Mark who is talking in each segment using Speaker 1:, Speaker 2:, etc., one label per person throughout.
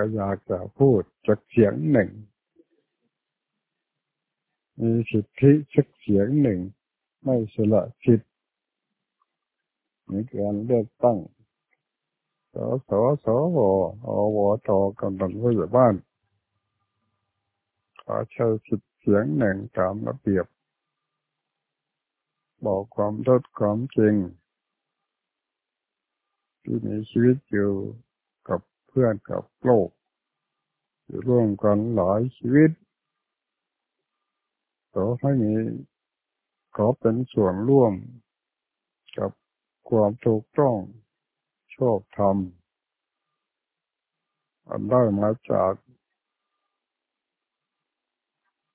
Speaker 1: ก็อยากจะพูดจักเสียงหนึ่ง มีสิทธิสักเสียงหนึ่ง ไม่สละสิทธิ์ในการเลือกตั้งสสสวอวตกำลังผู้ใหญ่บ้านขอใช้สิทธิเสียงหนึ่งตามระเบียบ บอกความทดความจริง ที่มีชีวิตอยู่ เพื่อนกับโลก อยู่ร่วมกันหลายชีวิตขอให้มีขอเป็นส่วนร่วมกับความถูกต้องชอบธรรมอันได้มาจาก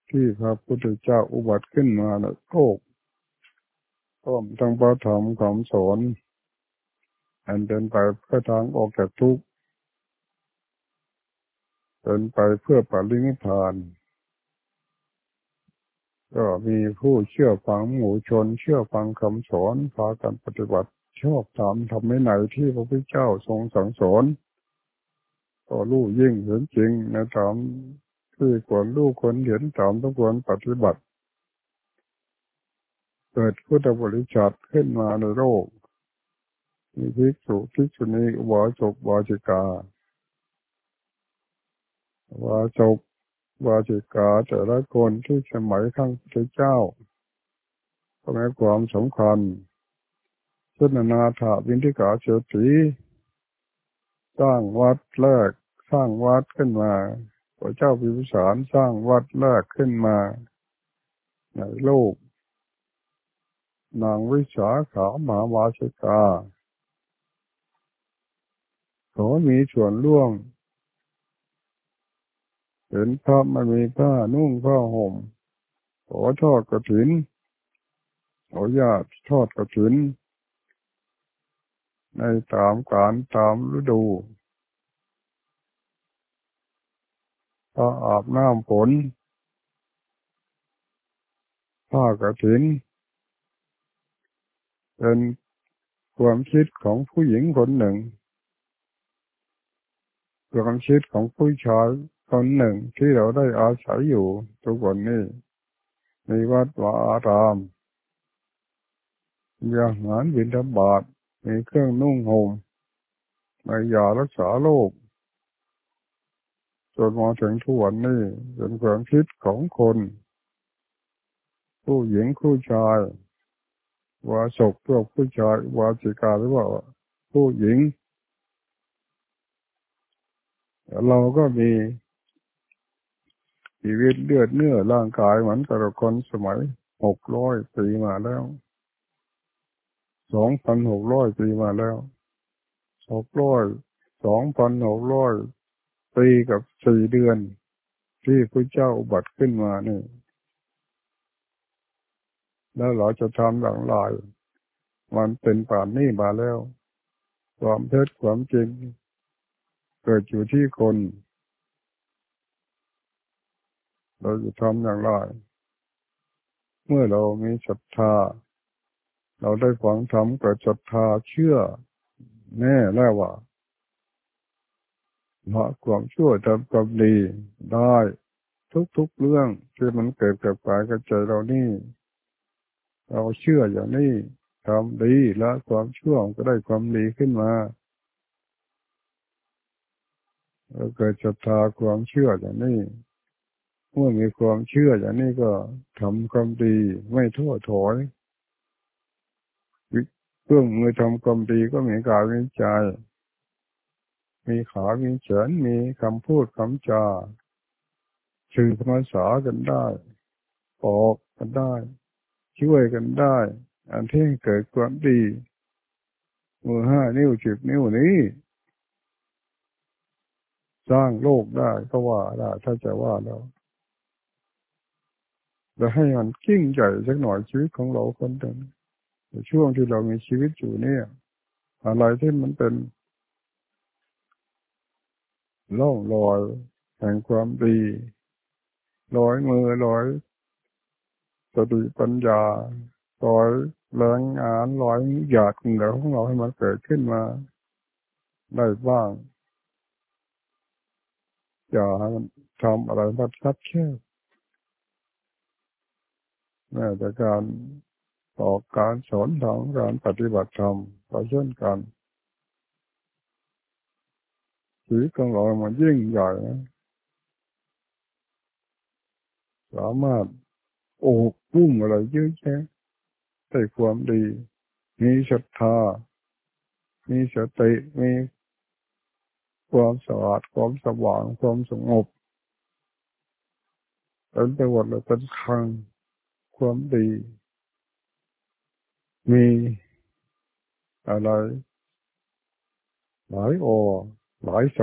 Speaker 1: ที่พระพุทธเจ้าอุบัติขึ้นมาในโลกต้อมทั้งพระธรรมคำสอนอันเดินไปเพื่อทางออกจากทุกข์ เดินไปเพื่อปรินิพานก็มีผู้เชื่อฟังหมู่ชน เชื่อฟังคำสอนพากันปฏิบัติชอบตามทำไม่ไหนที่พระพุทธเจ้าทรงสั่งสอนก็รู้ยิ่งเห็นจริงในตามที่ควรรู้ควรเห็นตามต้องควรปฏิบัติ เกิดพุทธบริษัทขึ้นมาในโลกมีภิกษุภิกษุณีวาจบวาจิกา วาจบวาจิกาแต่ละคนที่สมัยข้างพระเจ้าก็มีความสำคัญเช่นนาถาวินทิกาเฉตีสร้างวัดแรกสร้างวัดขึ้นมาพระเจ้าพิพิสารสร้างวัดแรกขึ้นมา ในโลก นางวิสาขามหาวาชิกาขอมีส่วนร่วม เห็นพระมันมีผ้านุ่งผ้าห่มขอทอดกระถินขอญาติทอดกระถิน ในตามการตามฤดูพระอาบน้ำฝนผ้ากระถิน เป็นความคิดของผู้หญิงคนหนึ่งความคิดของผู้ชาย คนหนึ่งที่เราได้อาศัยอยู่ทุกวันนี้มีวัดวาอารามมีอาหารบิณฑบาตมีเครื่องนุ่งห่มมียารักษาโรคจนมาถึงทุกวันนี้เป็นความคิดของคน ผู้หญิงผู้ชายวาศกพวกผู้ชายวาสิกาหรือว่าผู้หญิง เราก็มี ชีวิตเลือดเนื้อร่างกายเหมือนกับคนสมัยหกร้อยปีมาแล้วสองพันหกร้อยปีมาแล้วหกร้อยสองพันหกร้อยปีกับสี่เดือน ที่พระเจ้าอุบัติขึ้นมานี่ แล้วเราจะทำอย่างไรมันเป็นป่านนี้มาแล้ว ความเท็จความจริง เกิดอยู่ที่คน เราจะทำอย่างไร เมื่อเรามีศรัทธา เราได้ฟังธรรมเกิดศรัทธาเชื่อ แน่แล้วว่าละความชั่วทำความดีได้ทุกๆเรื่องที่มันเกิดกับกายกับใจเรานี่ เราเชื่ออย่างนี้ทำดีล้วความชั่วก็ได้ความดีขึ้นมาเราเกิดศรัทธาความเชื่ออย่างนี้ เมื่อมีความเชื่ออย่างนี้ก็ทำความดีไม่ท้อถอยเครื่องมือทำความดีก็มีกายมีใจ มีขามีเฉินมีคำพูดคำจาชื่อภาษากันได้ปอกกันได้ ช่วยกันได้ อันที่เกิดความดี มือห้านิ้วจิบนิ้วนี้ สร้างโลกได้ก็ว่าได้ถ้าจะว่าแล้ว จะให้มันกิ้งใหญ่สักหน่อยชีวิตของเราคนหนึ่งในช่วงที่เรามีชีวิตอยู่เนี่ย อะไรที่มันเป็นล่องลอยแห่งความดีลอยมือลอยสติปัญญาลอยแรงงานลอยหยาดเหงื่อของเราให้มันเกิดขึ้นมาได้บ้างอย่าทำอะไรมัดคัดแค่ แม้แต่การต่อการสอนทางการปฏิบัติธรรมก็เช่นกันชีวิตของเรามันยิ่งใหญ่นะสามารถโอ้ปุ้มอะไรเยอะแยะได้ความดี มีศรัทธา มีสติมีความสะอาดความสว่างความสงบเป็นไปหมดเลยเป็นทาง ความดี มีอะไร หลายอหลายโส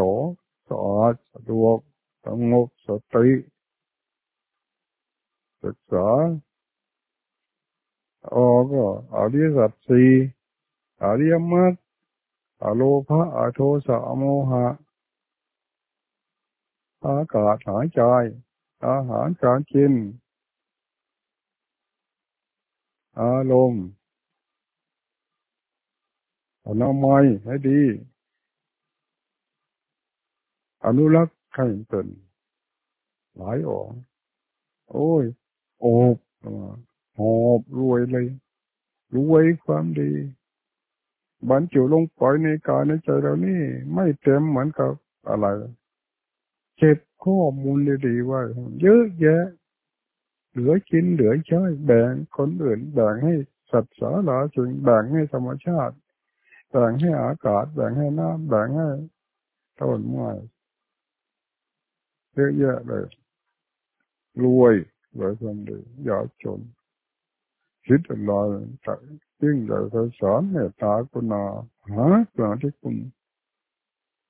Speaker 1: สะอาดสะดวกสงบสติศึกษาอก็อริยสัจสี่อริยมรรคอโลภะอโทสะโมหะ อากาศหายใจ อาหารการกิน อารมณ์อนามัยให้ดี อนุรักษ์ให้เป็นหลายออกโอ้ยโอบหอบรวยเลย รวยความดีบรรจุลงปล่อยในกายในใจเรานี่ ไม่เต็มเหมือนกับอะไร เก็บข้อมูลดีๆไว้เยอะแยะ เหลือกินเหลือใช้แบ่งคนอื่นแบ่งให้สัตว์สาราจึงแบ่งให้ธรรมชาติ แบ่งให้อากาศ แบ่งให้น้ำแบ่งให้ต้นไม้เยอะแยะเลย รวยรวยคนเดีอย่าจนคิดอะไรแต่ยิ่งใหญ่ไพศาลเมตตากุณาหาเกิดที่คุณ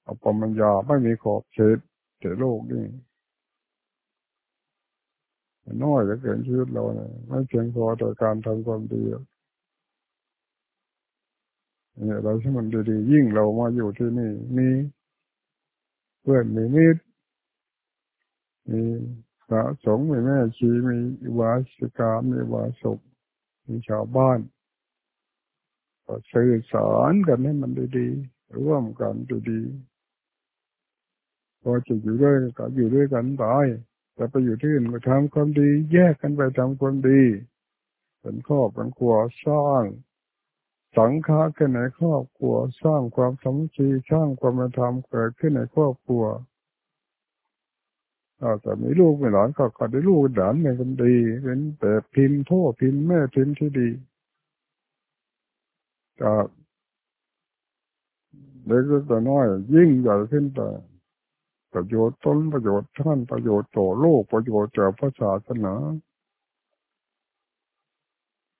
Speaker 1: อาปมัญญาไม่มีขอบเขตแต่โลกนี่ น้อยเหลือเกินชีวิตเราเนี่ยไม่เพียงพอต่อการทำความดีเนี่ยเราที่มันดีๆยิ่งเรามาอยู่ที่นี่มีเพื่อนมีมิตรมีพระสงฆ์มีแม่ชีมีวาสิกามีวาสุกมีชาวบ้านก็สื่อสารกันให้มันดีๆร่วมกันดีๆพอจะอยู่ด้วยก็อยู่ด้วยกันไป แต่ไปอยู่ที่อื่นก็ทำความดี แยกกันไปทำความดี เป็นครอบเป็นครัวสร้าง สังฆาขึ้นในครอบครัวสร้างความสมัคคีสร้างความธรรมเกิดขึ้นในครอบครัวอาแต่มีลูกไม่หลานก็ก็ได้ลูกหลานเป็นคนดี เป็นแบบพิมพ์พ่อพิมพ์แม่พิมพ์ที่ดีจากเล็กก็น้อยยิ่งใหญ่ขึ้นไป ประโยชน์ตนประโยชน์ท่านประโยชน์ต่อโลกประโยชน์จากพระศาสนา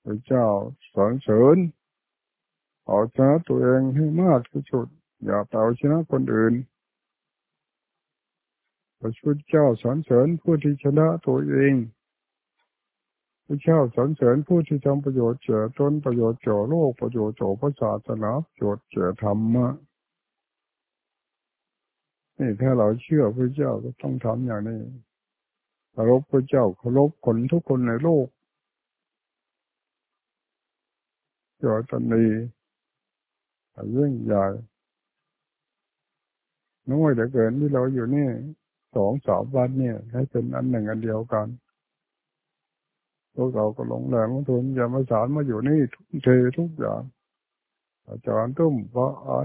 Speaker 1: พระเจ้าสอนเสริญเอาชนะตัวเองให้มากที่สุด อย่าไปเอาชนะคนอื่นพระพุทธเจ้าสอนเสริญผู้ที่ชนะตัวเองพระเจ้าสอนเสริญผู้ที่ทำประโยชน์เจ่อตนประโยชน์เจ่อโลกประโยชน์เจ่อพระศาสนาประโยชน์เจ่อธรรมะ นี่ถ้าเราเชื่อพระเจ้าก็ต้องทำอย่างนี้เคารพพระเจ้าเคารพคนทุกคนในโลกจอตนียิ่งใหญ่น้อยเหลือเกินที่เราอยู่นี่สองสามวันเนี่ยให้เป็นอันหนึ่งอันเดียวกันพวกเราก็หลงแรงลงทุนอย่ามาสารมาอยู่นี่ทุกเททุกอย่างอาจารย์ตุ้มพระอา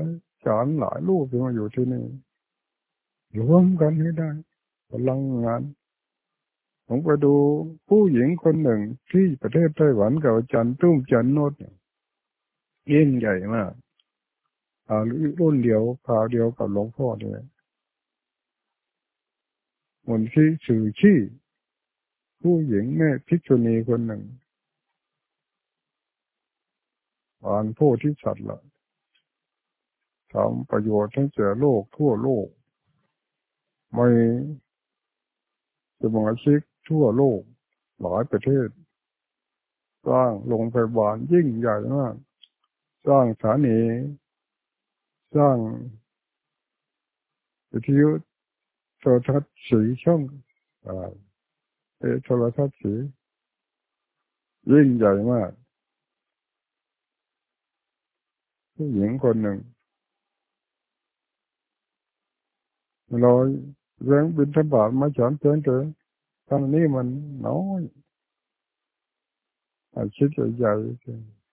Speaker 1: จารย์หลายลูกที่มาอยู่ที่นี่ รวมกันให้ได้พลังงานผมไปดูผู้หญิงคนหนึ่งที่ประเทศไต้หวันกับอาจารย์ตุ้มจันโนดยิ่งใหญ่มากอารุ่นเดียวคราวเดียวกับหลวงพ่อเนี่ยมันที่สื่อชี้ผู้หญิงแม่พิจุณีคนหนึ่งอ่านผู้ที่สัตว์ละทำประโยชน์ให้แก่โลกทั่วโลก ม่สมาชิกทั่วโลกหลายประเทศ สร้างโรงพยาบาลยิ่งใหญ่มาก สร้างสถานี สร้างวิทยุโทรทัศน์สีช่องเอโทรทัศน์สียิ่งใหญ่มากผู้หญิงคนหนึ่ง เราเรื่องบินทบาทมาฉันเพียงแต่ตอนนี้มันน้อยอาชีพใหญ่ๆ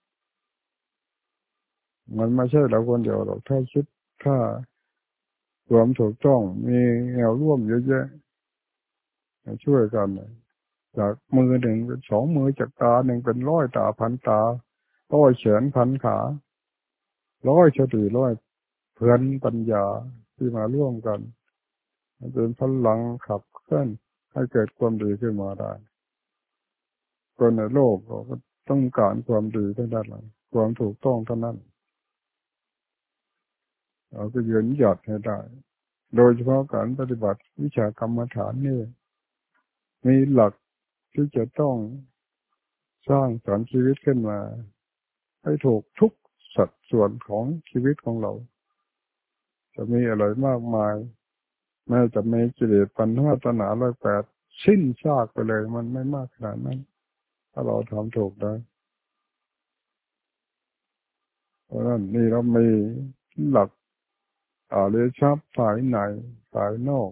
Speaker 1: มันไม่ใช่เราคนเดียวหรอกถ้าคิดถ้าความถูกต้องมีแนวร่วมเยอะแยะช่วยกันจากมือหนึ่งเป็นสองมือจากตาหนึ่งเป็นร้อยตาพันตาร้อยเฉนพันขาร้อยสติร้อยเพื่อนปัญญาที่มาร่วมกัน เป็นพลังขับเคลื่อนให้เกิดความดีขึ้นมาได้คนในโลกเราก็ต้องการความดีทั้งนั้นความถูกต้องเท่านั้น เราก็ยืนหยัดให้ได้ โดยเฉพาะการปฏิบัติวิชากรรมฐานนี่มีหลักที่จะต้องสร้างสรรค์ชีวิตขึ้นมา ให้ถูกทุกสัดส่วนของชีวิตของเรา จะมีอะไรมากมาย แม้จะมีกิเลสปัญหาตนาร้อยแปดสิ้นซากไปเลย มันไม่มากขนาดนั้น ถ้าเราทำถูกได้เพราะนั้นนี่เรามีหลักอาเรชับฝ่ายในฝ่ายนอก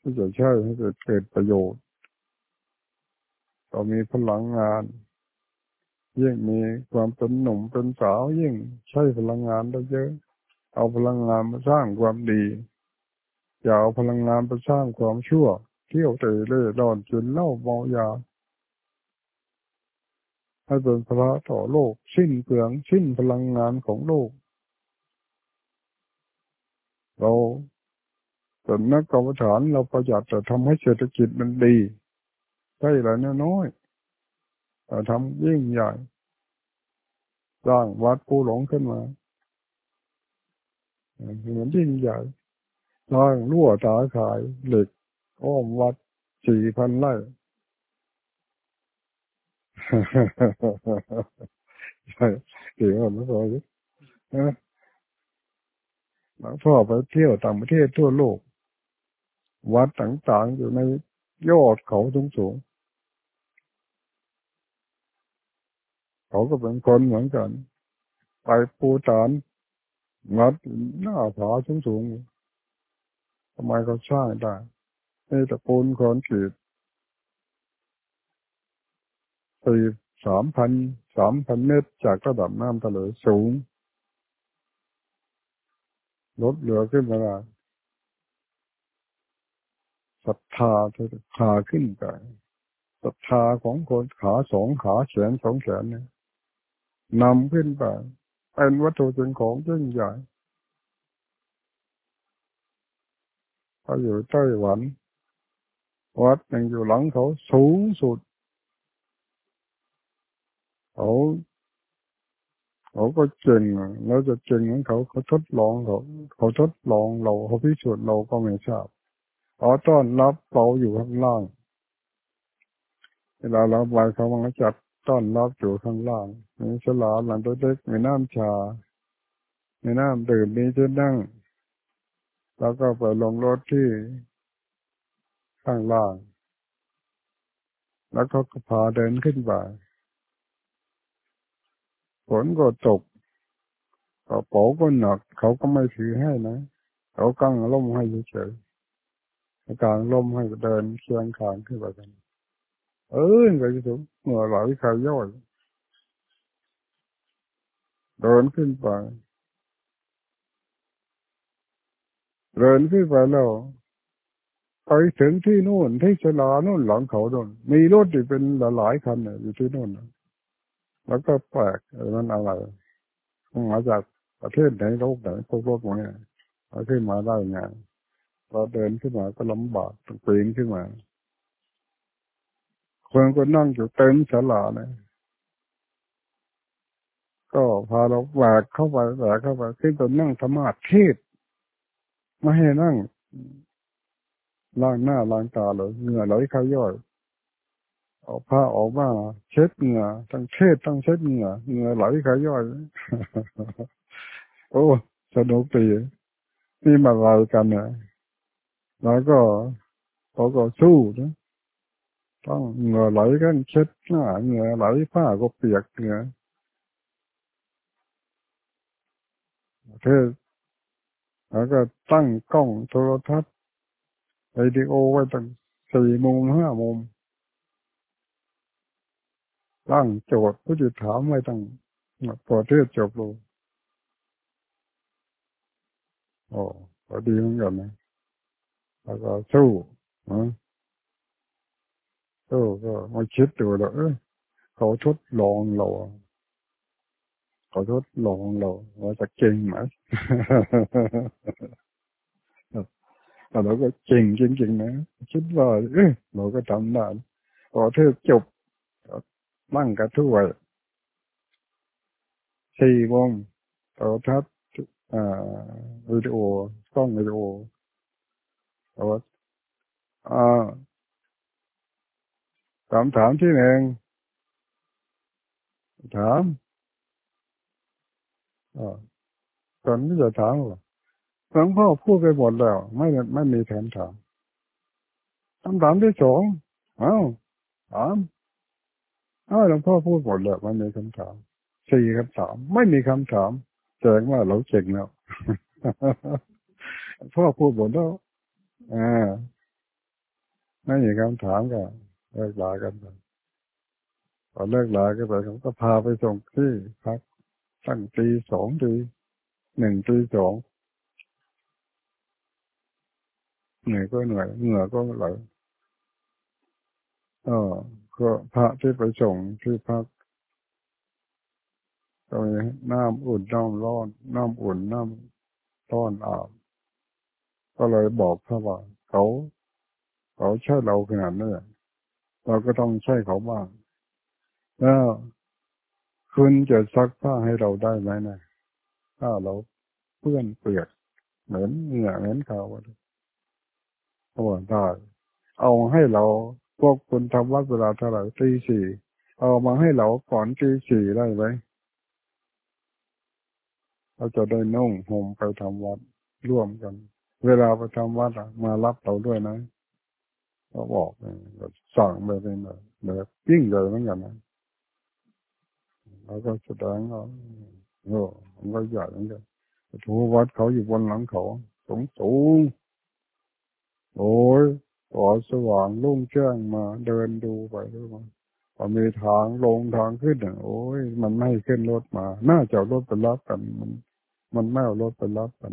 Speaker 1: ที่จะใช้ให้เกิดเกิดประโยชน์เรามีพลังงาน ยิ่งมีความเป็นหนุ่มเป็นสาวยิ่งใช้พลังงานได้เยอะ เอาพลังงานมาสร้างความดี อย่าเอาพลังงานไปสร้างความชั่ว เที่ยวเตะเล่ร่อนกินเล้าเมายาให้เป็นพระต่อโลก สิ้นเปลืองสิ้นพลังงานของโลก เราเป็นนักกรรมฐานเราประหยัดแต่ทำให้เศรษฐกิจมันดีใช่หรือน้อยแต่ทำยิ่งใหญ่สร้างวัดปูหลงขึ้นมา เหมือนยิ่งใหญ่สร้างรั่วตาขายเหล็กอ้อมวัดสี่พันไร่ใช่เก่งมากนะพ่อหลวงพ่อไปเที่ยวต่างประเทศทั่วโลก วัดต่างๆอยู่ในยอดเขาสูงสูงเขาก็เป็นคนเหมือนกัน ไปปูตาน วัดหน้าผาสูงสูงทำไมเขาสร้างได้ในตะปูนคอนกรีตสี่สามพันสามพันเมตรจากระดับน้ำทะเลสูงลดเหลือขึ้นมาศรัทธาเธอพาขึ้นไปศรัทธาของคนขาสองขาแขนสองแขนเนี่ยนำขึ้นไป เป็นวัตถุเป็นของยิ่งใหญ่เขาอยู่ไต้หวัน วัดหนึ่งอยู่หลังเขาสูงสุด เขาเขาก็เก่งแล้วจะเก่งของเขาเขาทดลองเขาเขาทดลองเราเขาพิสูจน์เราก็ไม่ทราบเอาต้อนรับเราอยู่ข้างล่าง เวลาเราไปเขามาจัด ต้อนรับอยู่ข้างล่าง มีฉลาหลังตัวเล็กมีน้ำชา มีน้ำดื่มมีที่นั่ง แล้วก็ไปลงรถที่ข้างล่าง แล้วเขาก็พาเดินขึ้นไปฝนก็ตกกระเป๋าก็หนัก เขาก็ไม่ถือให้นะเขากั้งล่มให้เฉยๆกลางล่มให้เดินเคียงขางขึ้นไปกัน เออไงจะถูกเหงื่อไหลใครย่อยเดินขึ้นไปเดินขึ้นไปแล้วไปถึงที่นู่นที่ชลานู่นหลังเขาโน่นมีรถที่เป็นหลายคันอยู่ที่นู่นแล้วก็แปลกมันอะไรมาจากประเทศไหนโลกไหนพวกโลกนี้เราขึ้นมาได้ไงเราเดินขึ้นมาก็ลำบากต้องปีนขึ้นมา คนก็นั่งอยู่เต็มฉลาเลยก็พาเราแหวกเข้าไปแหวกเข้าไปขึ้นไปนั่งธรรมะเทศไม่ให้นั่งล้างหน้าล้างตาเลยเหงื่อไหลขย่อยเอาผ้าออกมาเช็ดเหงื่อทั้งเช็ดทั้งเช็ดเหงื่อเหงื่อไหลขย่อย โอ้สนุกดีนี่มาลายกันนะแล้วก็เขาก็สู้นะ ต้องเหงื่อไหลกันเช็ดหน้าเหงื่อไหลผ้าก็เปียกเหงื่อเทศแล้วก็ตั้งกล้องโทรทัศน์วิดีโอไว้ตั้งสี่มุมห้ามุมตั้งโจทย์ผู้จะถามไว้ตั้งพอเทศจบลงโอ้ก็ดีเหมือนกันนะแล้วก็สู้นะ สู้ก็มาคิดดูแล้วเออเขาทดลองเราเขาทดลองเราว่าจะเก่งไหมเราก็เก่งจริงๆนะคิดว่าเออเราก็ทำได้พอเธอจบมั่งกระถ้วยสี่วงต่อทัศอ่าวิดีโอกล้องวิดีโอเอาอ่า คำถามที่หนึ่งถามอตอนนี้จะถามว่าหลวงพ่อพูดไปหมดแล้ว ไม่ไม่มีแถมถามคำถามที่สองเอ้าถามอ้าหลวงพ่อพูดหมดแล้วไม่มีคำถามสี่คำถาม ไม่มีคำถามแสดงว่าเราเก่งแล้วพ่อพูดหมดแล้วอ่าไม่มีคำถามก็ เลิกลากันไปพอเลิกลากันไปเขาก็พาไปส่งที่พักตั้งตีสองตีหนึ่งตีสองเหนื่อยก็เหนื่อยเหงื่อก็ไหลเออก็พระที่ไปส่งที่พักก็มีน้ำอุ่นน้ำร้อน น้ำอุ่นน้ำร้อนอาบก็เลยบอกเขาว่าเขา เขาใช่เราขนาดนี้ เราก็ต้องใช่เขาบ้างแล้วคุณจะซักผ้าให้เราได้ไหมนะถ้าเราเปื้อนเปียกเหมือนเหงื่อเหมือนเขาเขาบอกได้เอาให้เราพวกคุณทำวัดเวลาเท่าไหร่ตีสี่เอามาให้เราก่อนตีสี่ได้ไหมเราจะได้นุ่งห่มไปทำวัดร่วมกัน เวลาไปทำวัดมารับเราด้วยนะก็บอก สั่งไปเป็นแบบยิ่งใหญ่เหมือนกันนะแล้วก็แสดงว่าโอ้มันก็ใหญ่เหมือนกันทูวัดเขาอยู่บนหลังเขาสูงสูงโอ้ยต่อสว่างลุ่งแจ้งมา เดินดูไปด้วยมาพอมีทางลงทางขึ้นโอ้ยมันไม่ขึ้นรถมา น่าจะรถไปรับกัน มัน มันไม่เอารถไปรับกัน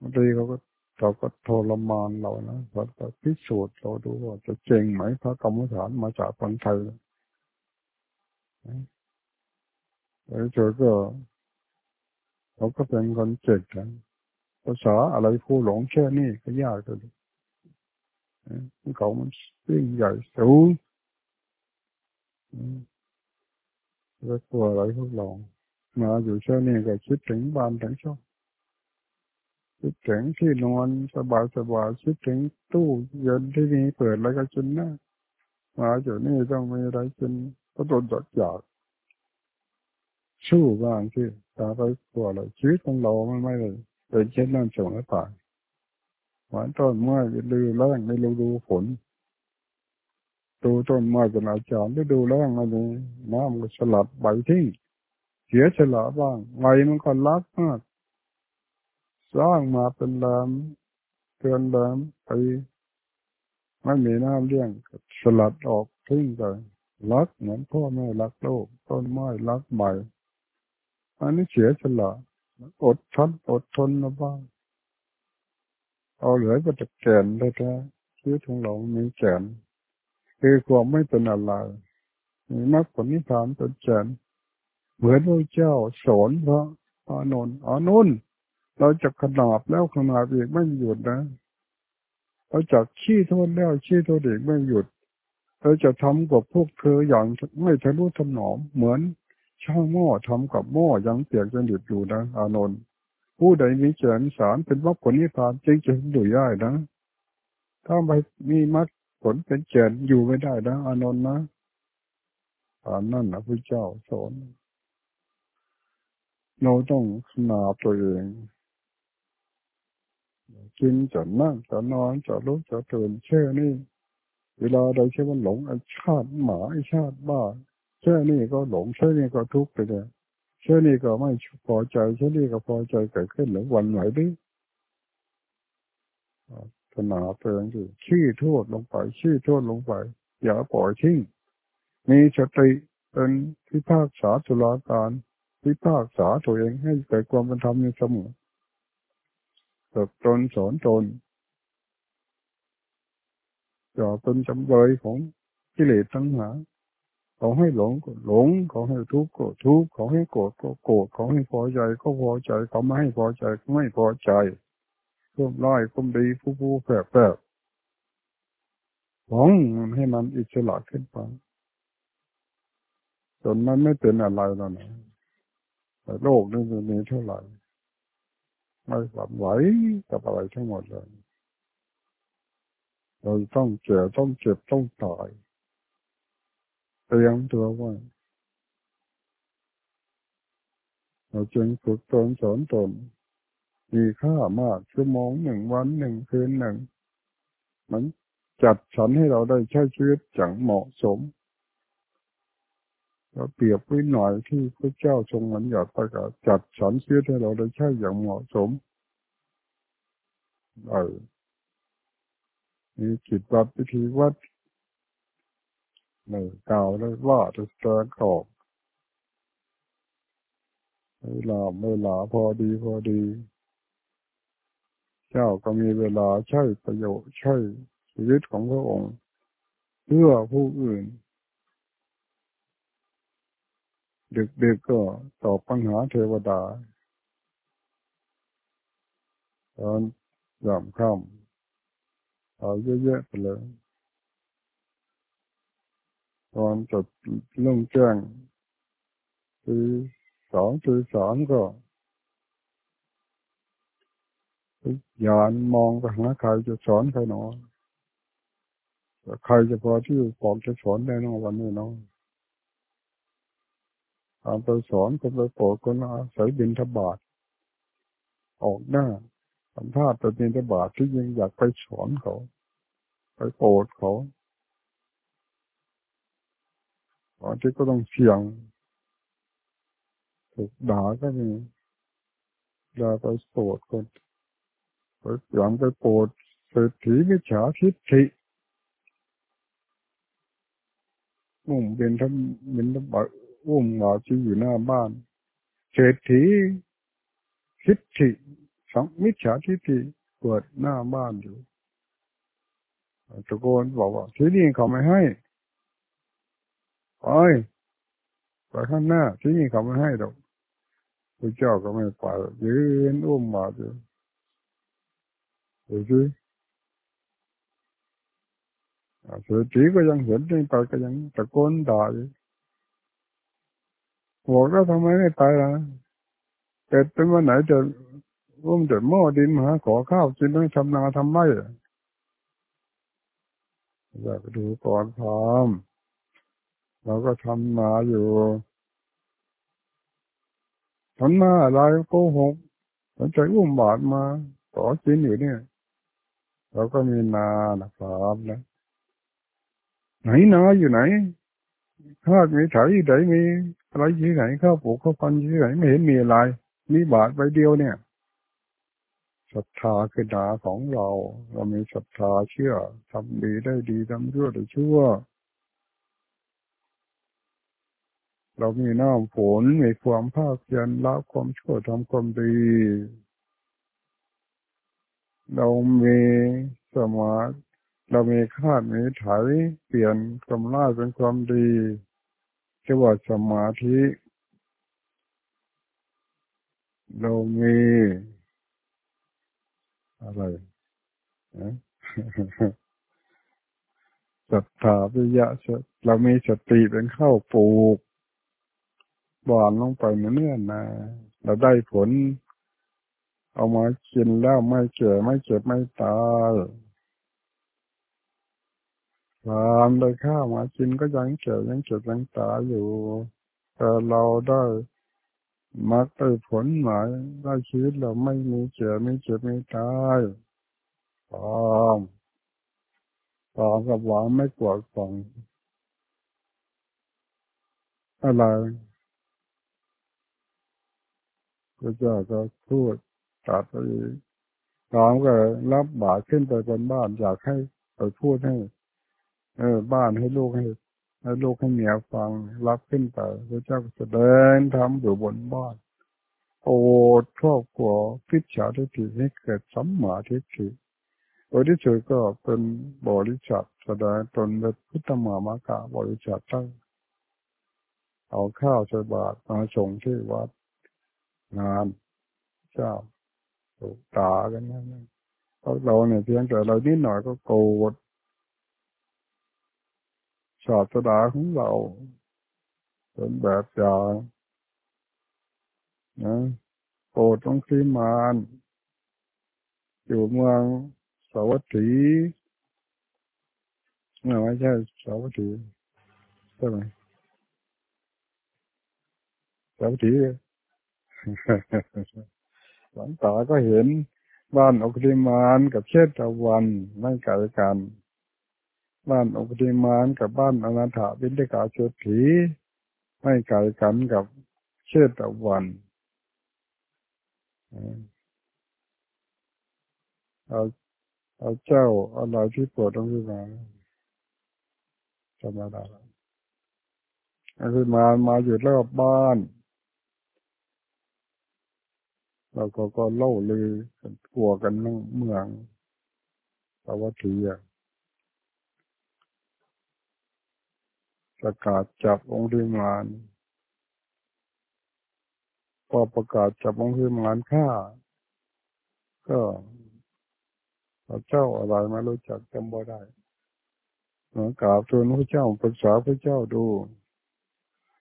Speaker 1: บางทีเขาก็ เราก็ทรมานเรานะเราก็พิสูจน์เราดูว่าจะเจงไหมพระกรรมฐานมาจากคนไทยแล้วเจอก็เราก็เป็นคนเจ็ดกันภาษาอะไรผู้หลงแค่นี้ก็ยากเลยเขามันยิ่งใหญ่สูงแล้วตัวอะไรพวกเรามาอยู่เช่นนี้ก็คิดถึงบ้านถึงช่อง คิดถึงที่นอนสบายสบายคิดถึงตู้เย็นที่มีเปิดแล้วก็กินนะมาอยู่นี่ต้องมีอะไรกินก็โดนจดอยากสู้บ้างที่ตาไปตัวอะไรชีวิตของเรามันไม่เลยเป็นเช่นนั้นส่งแล้วตายหวานต้นไม้ดูแรงไม่รู้ดูฝนดูต้นไม้เป็นอาจารย์ได้ดูแรงอะไรน้ำก็สลัดใบทิ้งเสียฉลาบ้างใบมันก็รักมาก สร้างมาเป็นลำเตือนลำไปไม่มีน้ำเลี้ยงสลัดออกทิ้งไปรักเหมือนพ่อแม่รักโลก ต้นไม้รักใบอันนี้เสียฉลาอดทนอดทนมาบ้างเอาเหลือก็จะแก่นได้แท้ชีวิตของเรามีแก่นคือความไม่เป็นอะไรมีมรรคผลนิพพานเป็นแก่นเหมือนพระเจ้าสอนพระอานนท์อานนท์ เราจะขนาบแล้วขนาบอีกไม่หยุดนะเราจะขี้โทษแล้วขี้โทษอีกไม่หยุดเราจะทำกับพวกเธออย่างไม่ทะลุถนอมเหมือนช่างหม้อทำกับหม้อยังเปียกจนดิบอยู่นะอานนท์ผู้ใดมีเจริญสารเป็นมรรคผลนิพพานจริงจะดูได้นะถ้าไม่มีมรรคผลเป็นเจริญอยู่ไม่ได้นะอานนท์นะอานนั่นนะพระเจ้าสอนเราต้องขนาบตัวเอง กินจะนั่งจะนอนจะลุกจะตื่นเช่นี่เวลาใดเชื่อมันหลงไอชาติหมาไอชาติบ้าเช่นี่ก็หลงเช่นี่ก็ทุกข์ไปเลยเช่นี่ก็ไม่พอใจเช่นี่ก็พอใจเกิดขึ้นหรือวันไหวดิขนาดเตือนคือชี้โทษลงไปชี้โทษลงไป อย่าปล่อยทิ้งมีสติเป็นพิพากษาตุลาการพิพากษาตัวเองให้เกิดความเป็นธรรมในสมอ งเติบตนสอนตนอย่าเป็นจำเลยของกิเลสทั้งหลายขอให้หลงก็หลงขอให้ทุกข์ก็ทุกข์ขอให้โกรธก็โกรธขอให้พอใจก็พอใจเขาไม่ให้พอใจก็ไม่พอใจเพิ่มร้อยคุ้มดีผู้ผู้แฝบแฝบหลงให้มันอิสระขึ้นไปจนมันไม่เป็นอะไรแล้วนะแต่โลกนี้มีเท่าไหร่ ไม่หวั่นไหวกับอะไรทั้งหมดเลย เราต้องเจ็บต้องเจ็บต้องตายเตรียมตัวไว้เราจึงฝึกตนสอนตนมีค่ามากชั่วโมงหนึ่งวันหนึ่งคืนหนึ่ง มันจัดสรรให้เราได้ใช้ชีวิตอย่างเหมาะสม เราเปรียบไว้หน่อยที่พระเจ้าทรงมันอยากประกาศจัดสรรชีวิตให้เราได้ใช้อย่างเหมาะสมเออมีจิตวัดพิธีวัดไม่กล่าวเลยว่าจะแสดงออกเวลาเวลาพอดีพอดี เจ้าก็มีเวลาใช้ประโยชน์ใช้ชีวิตของพระองค์ เพื่อผู้อื่น ดึกๆก็ตอบปัญหาเทวดา ตอนยามค่ำเอาเยอะๆไปเลยตอนจดลุ่งแจ้งตีสองตีสามก็ยานมองไปหาใครจะสอนใครหนอใครจะพอที่บอกจะสอนได้นอวันนี้น้อ งตาไปสอนคนไปโปรดคนอาศัยบินทบาทออกหน้าสัมภาษณ์ไปบินทบาทที่ยังอยากไปสอนเขา ไปโปรดเขาบางทีก็ต้องเสี่ยงถูกด่าก็มีด่าไปโปรดคนไปหลังไปโปรดเศรษฐีมิจฉาทิฏฐิมุ่งเป็นทำเป็นทำบา อุ้มหมาที่อยู่หน้าบ้านเศรษฐีทิฏฐิสองมิจฉาทิฏฐิเปิดหน้าบ้านอยู่ตะโกนบอกว่าที่นี่เขาไม่ให้ไปไปข้างหน้า ที่นี่เขาไม่ให้ดอกพระเจ้าก็ไม่ไปยืนอุ้มมาอยู่ดูสิเศรษฐีก็ยังเห็นไม่ไปก็ยังตะโกนด่าอยู่ บอกแล้วทำไมไม่ไปล่ะเกิดเป็นวันไหนจะร่วมเดินหม้อดินมาขอข้าวกินต้องทำนาทำไร่อยากดูก่อนพร้อมเราก็ทำนาอยู่ทำนาอะไรโกหกสนใจอุ้มบาดมาขอกินอยู่เนี่ย เราก็มีนานะครับนะไหนนาอยู่ไหนข้ามีไถไหนมี อะไรที่ไหนข้าวปลูกข้าวพันที่ไหนไม่เห็นมีอะไรมีบาทใบเดียวเนี่ยศรัทธาคือดาของเรา เรามีศรัทธาเชื่อทำดีได้ดีทำชั่วได้ชั่ว เรามีน้ำฝนมีความภาคเพียรละความชั่วทำความดี เรามีสมาธิเรามีคาดมีไถเปลี่ยนความร้ายเป็นความดี เรียกว่าสมาธิ เรามีอะไรศรัทธาวิยะเรามีสติเป็นข้าวปลูกบานลงไปเนื่อนนะเราได้ผล เอามากินแล้วไม่เจ็บไม่เจ็บไม่ตาย ความได้ข้าวมากินก็ยังเจ็บยังเจ็บยังตาอยู่ แต่เราได้มักได้ผลหมายได้ชีวิตเราไม่มีเจ็บไม่เจ็บไม่ตายความความกับหวังไม่กวดฝังอะไรพระเจ้าก็พูดตัดไปน้องก็รับบาตขึ้นไปบนบ้านอยากให้ไปพูดให้ เออ บ้านให้ลูกให้ให้ลูกให้เมียฟังรับขึ้นไปพระเจ้าแสดงทำอยู่บนบ้านโอดครอบครัวพิจารทิฏฐิให้เกิดสัมมาทิฏฐิโดยที่เฉยก็เป็นบริษัทแสดงตนเป็นพุทธมามากะบริษัทตั้งเอาข้าวใส่บาตรมาส่งที่วัดงานเจ้าถูกตากันนั่นเราะเราเนี่ยเพียงแต่เรานิดหน่อยก็โกรธ ศาสดาของเรา เป็นแบบอย่างนะโกรธต้องคีมานอยู่เมืองสาวัตถีไม่ใช่สาวัตถีใช่ไหมสาวัตถีหลังตาก็เห็นบ้านอกริมานกับเชตตะวันไม่ไกลกัน บ้านอกริมานกับบ้านอนาถาบินเดกาเชถีไม่ไกลกันกับเชตตะวันเอาเอาเจ้าอะไรที่ปวดต้องขึ้นมาธรรมดาคือมามาอยู่รอบบ้านเราก็ก็เล่าเลยกลัวกันนั่งเมืองสวัสดีอะ ประกาศจับองค์ดิมานพอประกาศจับองค์ดิมานฆ่า ก็พระเจ้าอะไรไม่รู้จักจำบ่ได้หมือกราบทูลพระเจ้าปรึกษาพระเจ้าดู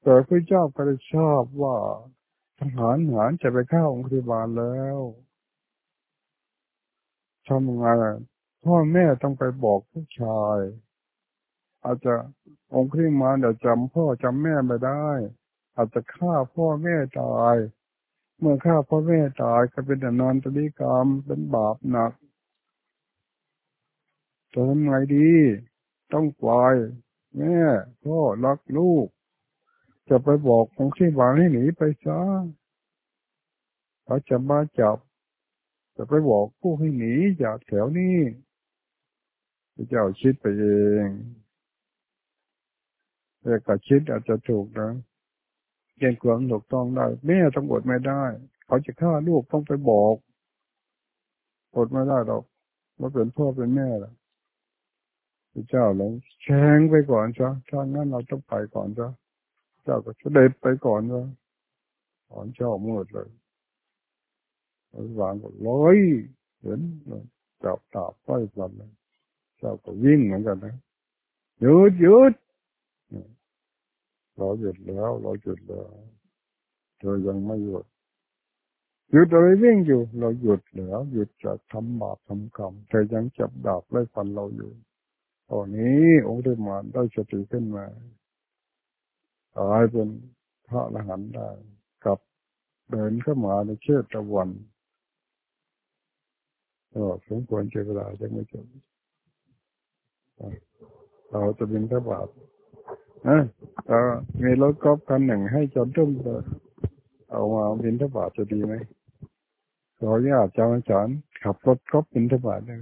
Speaker 1: แต่พระเจ้าก็ได้ชอบว่าทหารหารจะไปเข้าองค์ธิบาลแล้วทำยังไงพ่อแม่ต้องไปบอกผู้ชาย อาจจะองค์คริมาเดี๋ยวจำพ่อจำแม่ไม่ได้ อาจจะฆ่าพ่อแม่ตาย เมื่อฆ่าพ่อแม่ตายก็เป็นอนอนตริกรรมเป็นบาปหนักจะทำไงดี ต้องปล่อยแม่พ่อรักลูก จะไปบอกของที่บางให้หนีไปซะเขาจะมาจับ จะไปบอกผู้ให้หนีจากแถวนี้พระเจ้าคิดไปเอง แต่ก็คิดอาจจะถูกนะเกณฑ์ความถูกต้องได้แม่ต้องอดไม่ได้ เขาจะฆ่าลูกต้องไปบอกอดไม่ได้หรอกว่าเป็นพ่อเป็นแม่ล่ะพระเจ้าเลยแช่งไปก่อนจ้ะถ้างั้นเราต้องไปก่อนจ้ะเจ้าก็เสด็จไปก่อนว่าถอนเจ้ามืดเลยวางก็ลอยเห็นจับตาไฟฟันเลยเจ้าก็วิ่งเหมือนกันนะหยุดหยุด เราหยุดแล้ว เราหยุดแล้วเธอยังไม่หยุดหยุดอะไรวิ่งอยู่ เราหยุดแล้ว หยุดจากทำบาปทำกรรมเธอยังจับดาบไล่ฟันเราอยู่ตอนนี้องค์เดมานได้สติขึ้นมากลายเป็นพระอรหันต์ได้กับเดินเข้ามาในเชือกตะวันก็สมควรเจเวลาจะไม่จบเราจะบินทบาท เออมีรถกอล์ฟคันหนึ่งให้จนทุ่มเลยเอามาบินทบาทจะดีไหมขออนุญาตจาอาจารย์ขับรถกอล์ฟบินทบาทเลย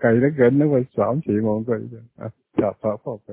Speaker 1: ไกลเหลือเกินนึกว่าสามสี่โมงก็จะจับพระพ่อไป